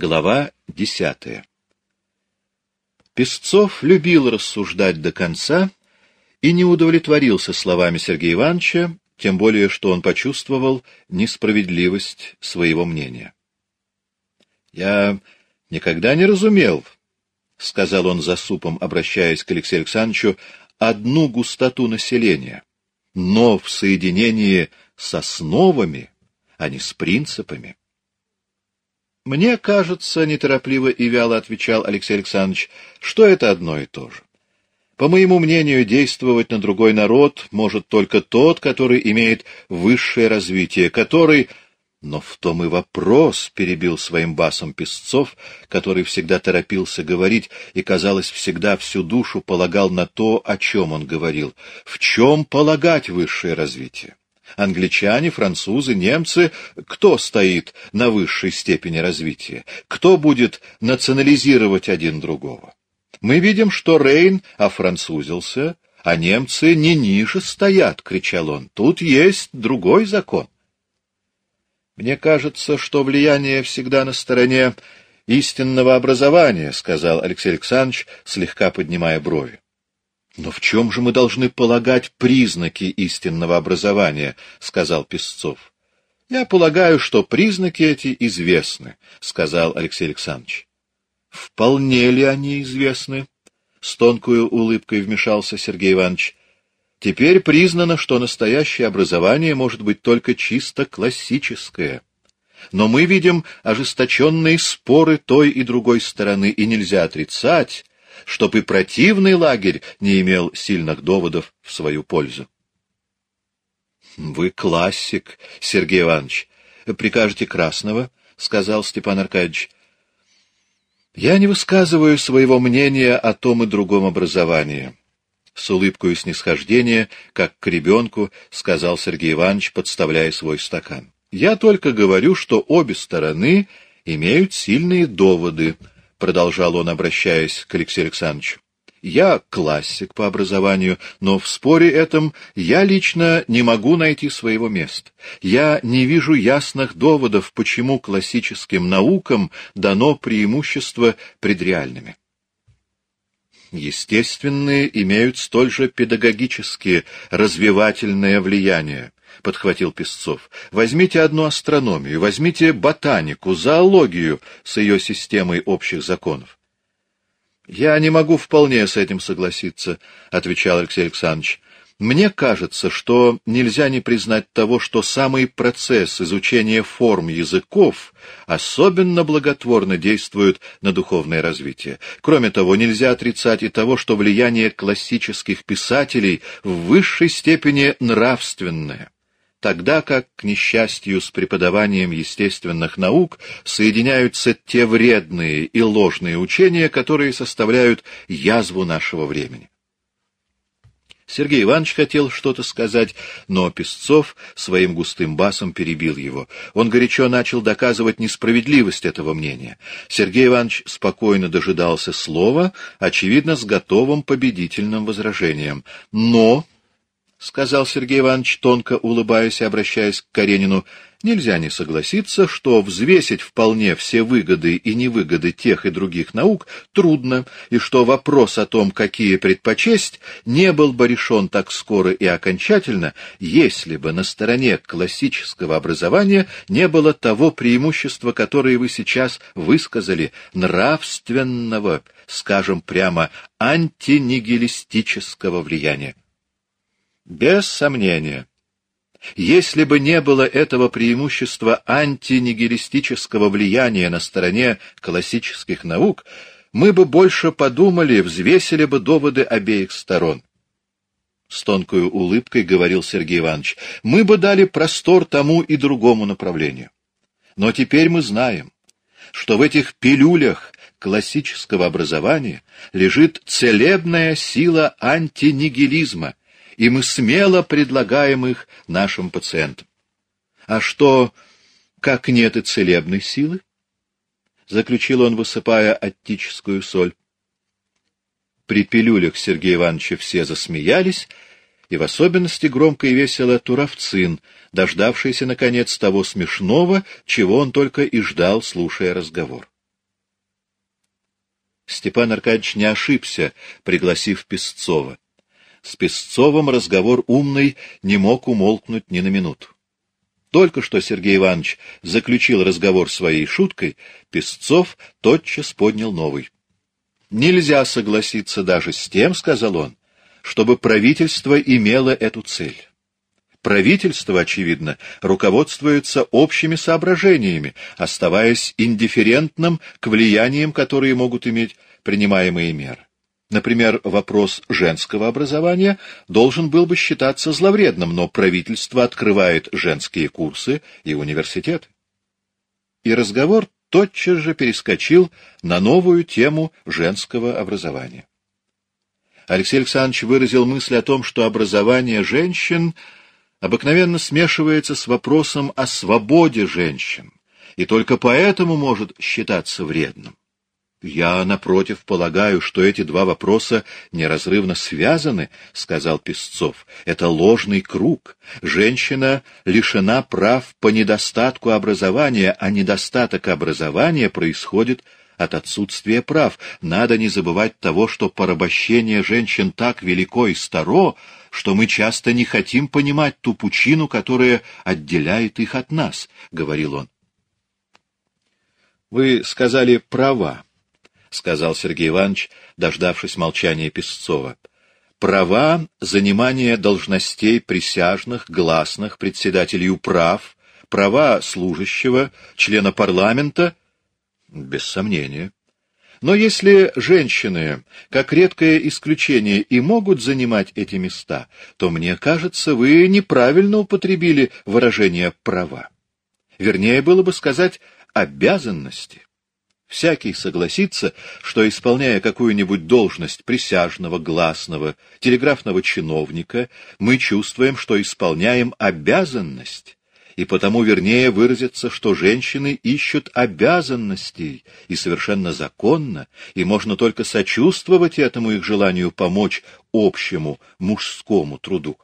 Глава десятая Песцов любил рассуждать до конца и не удовлетворился словами Сергея Ивановича, тем более что он почувствовал несправедливость своего мнения. «Я никогда не разумел», — сказал он за супом, обращаясь к Алексею Александровичу, — «одну густоту населения, но в соединении с основами, а не с принципами». «Мне кажется, — неторопливо и вяло отвечал Алексей Александрович, — что это одно и то же. По моему мнению, действовать на другой народ может только тот, который имеет высшее развитие, который... Но в том и вопрос, — перебил своим басом Песцов, который всегда торопился говорить и, казалось, всегда всю душу полагал на то, о чем он говорил. В чем полагать высшее развитие? Англичане, французы, немцы — кто стоит на высшей степени развития? Кто будет национализировать один другого? Мы видим, что Рейн офранцузился, а немцы не ниже стоят, — кричал он. Тут есть другой закон. Мне кажется, что влияние всегда на стороне истинного образования, — сказал Алексей Александрович, слегка поднимая брови. Но в чем же мы должны полагать признаки истинного образования? — сказал Песцов. — Я полагаю, что признаки эти известны, — сказал Алексей Александрович. — Вполне ли они известны? — с тонкой улыбкой вмешался Сергей Иванович. — Теперь признано, что настоящее образование может быть только чисто классическое. Но мы видим ожесточенные споры той и другой стороны, и нельзя отрицать, чтоб и противный лагерь не имел сильных доводов в свою пользу. — Вы классик, Сергей Иванович. Прикажете красного? — сказал Степан Аркадьевич. — Я не высказываю своего мнения о том и другом образовании. С улыбкой снисхождения, как к ребенку, сказал Сергей Иванович, подставляя свой стакан. Я только говорю, что обе стороны имеют сильные доводы, — продолжал он, обращаясь к Алексею Александровичу. «Я классик по образованию, но в споре этом я лично не могу найти своего места. Я не вижу ясных доводов, почему классическим наукам дано преимущество пред реальными. Естественные имеют столь же педагогические, развивательное влияние, — подхватил Песцов. — Возьмите одну астрономию, возьмите ботанику, зоологию с ее системой общих законов. — Я не могу вполне с этим согласиться, — отвечал Алексей Александрович. Мне кажется, что нельзя не признать того, что самый процесс изучения форм языков особенно благотворно действует на духовное развитие. Кроме того, нельзя отрицать и того, что влияние классических писателей в высшей степени нравственное тогда как, к несчастью, с преподаванием естественных наук соединяются те вредные и ложные учения, которые составляют язву нашего времени. Сергей Иванович хотел что-то сказать, но Песцов своим густым басом перебил его. Он горячо начал доказывать несправедливость этого мнения. Сергей Иванович спокойно дожидался слова, очевидно, с готовым победительным возражением. «Но», — сказал Сергей Иванович, тонко улыбаясь и обращаясь к Каренину, — нельзя не согласиться, что взвесить вполне все выгоды и невыгоды тех и других наук трудно, и что вопрос о том, какие предпочесть, не был бы решен так скоро и окончательно, если бы на стороне классического образования не было того преимущества, которое вы сейчас высказали, нравственного, скажем прямо, антинигилистического влияния. Без сомнения. Если бы не было этого преимущества антинигилистического влияния на стороне классических наук, мы бы больше подумали, взвесили бы доводы обеих сторон. С тонкой улыбкой говорил Сергей Иванович, мы бы дали простор тому и другому направлению. Но теперь мы знаем, что в этих пилюлях классического образования лежит целебная сила антинигилизма, и мы смело предлагаем их нашим пациентам. А что, как нет и целебной силы? Заключил он, высыпая оттическую соль. При пилюлях Сергея Ивановича все засмеялись, и в особенности громко и весело Туровцин, дождавшийся, наконец, того смешного, чего он только и ждал, слушая разговор. Степан Аркадьевич не ошибся, пригласив Песцова. С Песцовым разговор умный не мог умолкнуть ни на минуту. Только что Сергей Иванович заключил разговор своей шуткой, Песцов тотчас поднял новый. «Нельзя согласиться даже с тем, — сказал он, — чтобы правительство имело эту цель. Правительство, очевидно, руководствуется общими соображениями, оставаясь индифферентным к влияниям, которые могут иметь принимаемые меры. Например, вопрос женского образования должен был бы считаться зловредным, но правительство открывает женские курсы и университеты. И разговор тотчас же перескочил на новую тему женского образования. Алексей Александрович выразил мысль о том, что образование женщин обыкновенно смешивается с вопросом о свободе женщин, и только поэтому может считаться вредным. Я, напротив, полагаю, что эти два вопроса неразрывно связаны, — сказал Песцов. Это ложный круг. Женщина лишена прав по недостатку образования, а недостаток образования происходит от отсутствия прав. Надо не забывать того, что порабощение женщин так велико и старо, что мы часто не хотим понимать ту пучину, которая отделяет их от нас, — говорил он. Вы сказали «права». — сказал Сергей Иванович, дождавшись молчания Песцова. «Права занимания должностей присяжных, гласных, председателей управ, права служащего, члена парламента — без сомнения. Но если женщины, как редкое исключение, и могут занимать эти места, то, мне кажется, вы неправильно употребили выражение «права». Вернее было бы сказать «обязанности». Всякий согласится, что, исполняя какую-нибудь должность присяжного, гласного, телеграфного чиновника, мы чувствуем, что исполняем обязанность, и потому вернее выразиться, что женщины ищут обязанностей, и совершенно законно, и можно только сочувствовать этому их желанию помочь общему мужскому труду.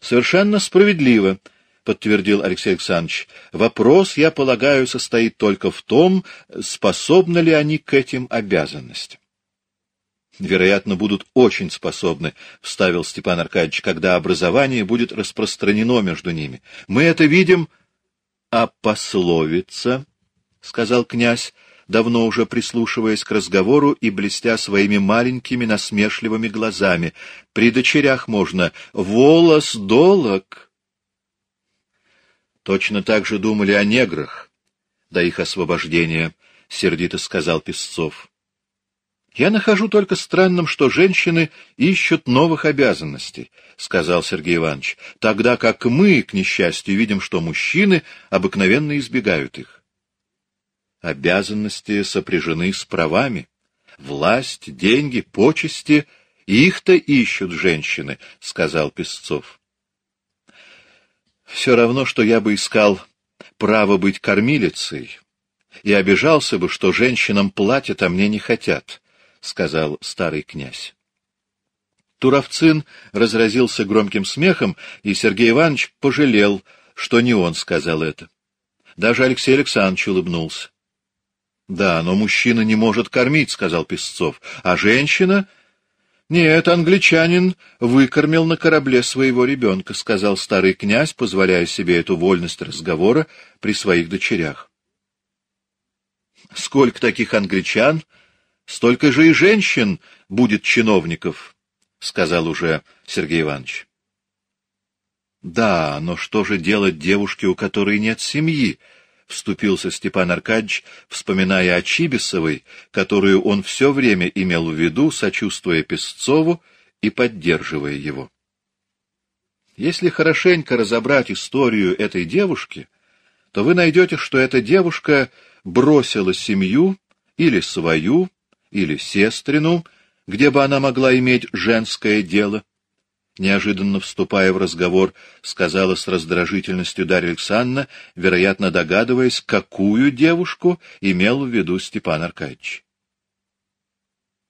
Совершенно справедливо — подтвердил Алексей Александрович. Вопрос, я полагаю, состоит только в том, способны ли они к этим обязанностям. Вероятно, будут очень способны, — вставил Степан Аркадьевич, — когда образование будет распространено между ними. Мы это видим... — А пословица, — сказал князь, давно уже прислушиваясь к разговору и блестя своими маленькими насмешливыми глазами, — при дочерях можно «волос долог». Точно так же думали о неграх, до их освобождения, — сердито сказал Песцов. Я нахожу только странным, что женщины ищут новых обязанностей, — сказал Сергей Иванович, — тогда как мы, к несчастью, видим, что мужчины обыкновенно избегают их. Обязанности сопряжены с правами. Власть, деньги, почести — их-то ищут женщины, — сказал Песцов. Все равно, что я бы искал право быть кормилицей и обижался бы, что женщинам платят, а мне не хотят, — сказал старый князь. Туровцин разразился громким смехом, и Сергей Иванович пожалел, что не он сказал это. Даже Алексей Александрович улыбнулся. — Да, но мужчина не может кормить, — сказал Песцов, — а женщина «Нет, англичанин выкормил на корабле своего ребенка», — сказал старый князь, позволяя себе эту вольность разговора при своих дочерях. «Сколько таких англичан, столько же и женщин будет чиновников», — сказал уже Сергей Иванович. «Да, но что же делать девушке, у которой нет семьи?» — вступился Степан Аркадьевич, вспоминая о Чибисовой, которую он все время имел в виду, сочувствуя Песцову и поддерживая его. Если хорошенько разобрать историю этой девушки, то вы найдете, что эта девушка бросила семью, или свою, или сестрину, где бы она могла иметь женское дело, неожиданно вступая в разговор, сказала с раздражительностью Дарья Александровна, вероятно, догадываясь, какую девушку имел в виду Степан Аркадьевич.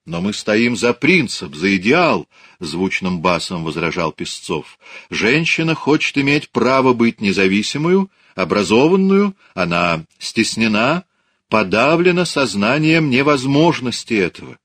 «Но мы стоим за принцип, за идеал», — звучным басом возражал Песцов. «Женщина хочет иметь право быть независимую, образованную, она стеснена, подавлено сознанием невозможности этого.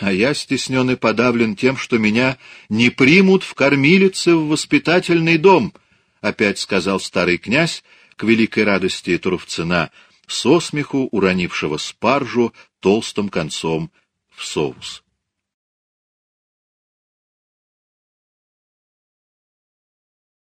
А я стеснен и подавлен тем, что меня не примут в кормилице в воспитательный дом, — опять сказал старый князь, к великой радости Туровцина, со смеху уронившего спаржу толстым концом в соус.